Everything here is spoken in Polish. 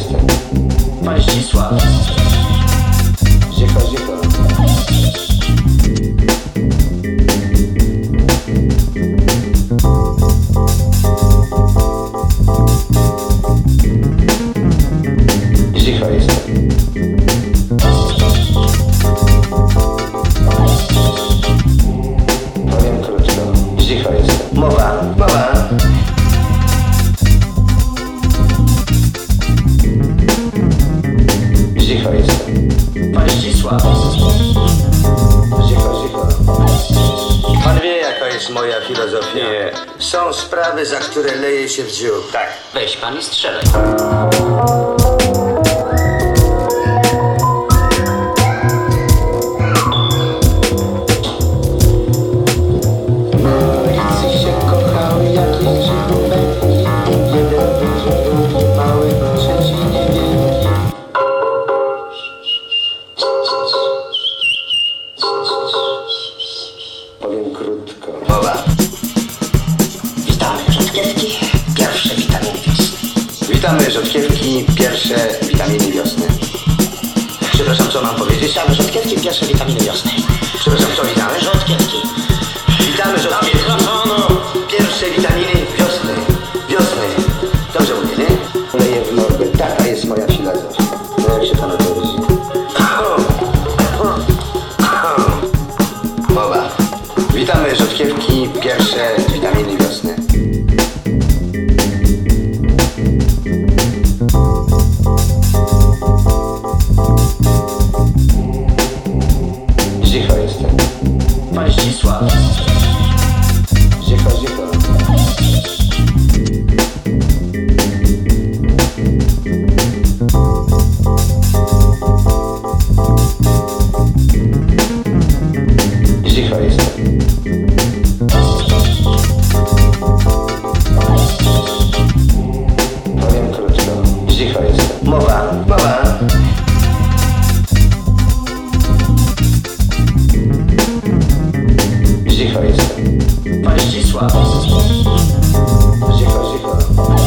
festa. Faz disso a Gica, gica. Gica extra. Mowa, mowa. cichła. Cicho. Pan wie, jaka jest moja filozofia. Nie. Są sprawy, za które leje się w dziób. Tak. Weź pan i strzelaj. Krótko. Witamy rzodkiewki. Pierwsze witaminy wiosny. Witamy rzodkiewki, pierwsze witaminy wiosny. Przepraszam, co mam powiedzieć? Witamy rzodkiewki. Pierwsze witaminy wiosny. Przepraszam, co witamy? Rzodkiewki. Witamy rzodkiewki, pierwsze witaminy wiosny. Cicho jestem. Pan Ścisław. Cicho jestem. Pan Ścisław. Cicho,